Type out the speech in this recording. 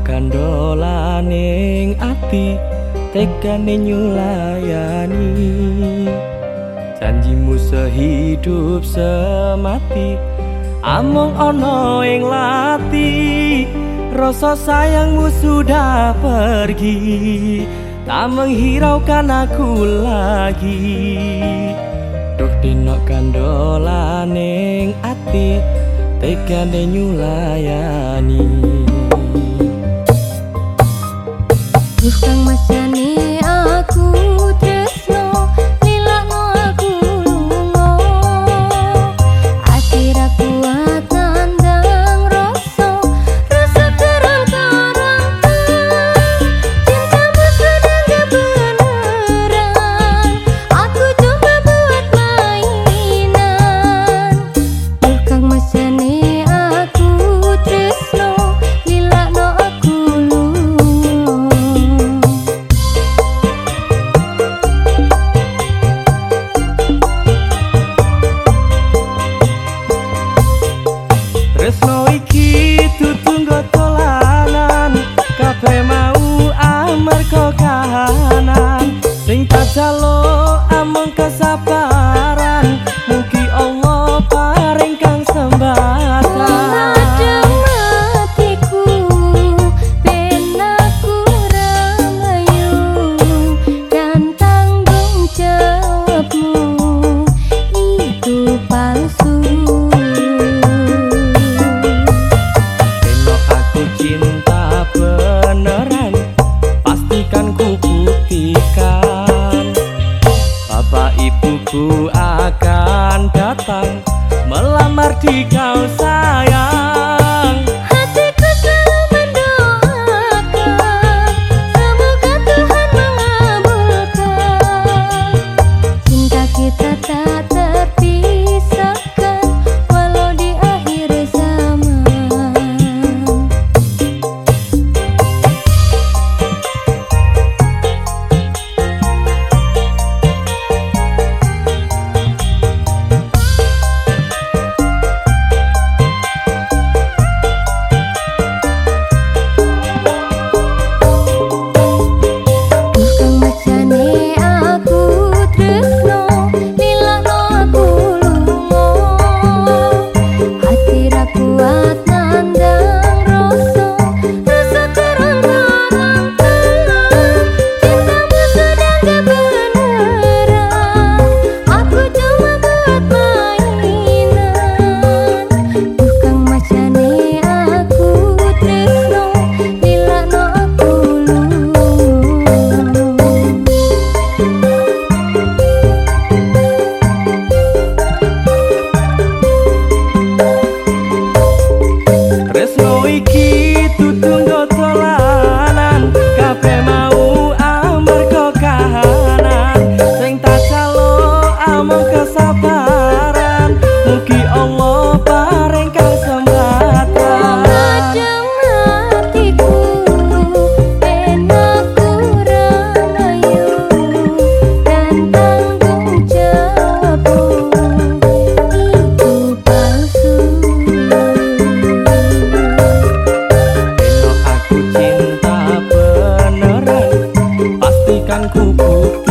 kandolaning ati tegane nyulayani. Janjimu sehidup semati among ono ing lati. Rasa sayangmu sudah pergi tak menghiraukan aku lagi. Duh dino kandolaning ati tegane nyulayani Duh kang masane? Hello. mardikau oh, sayang. 苦苦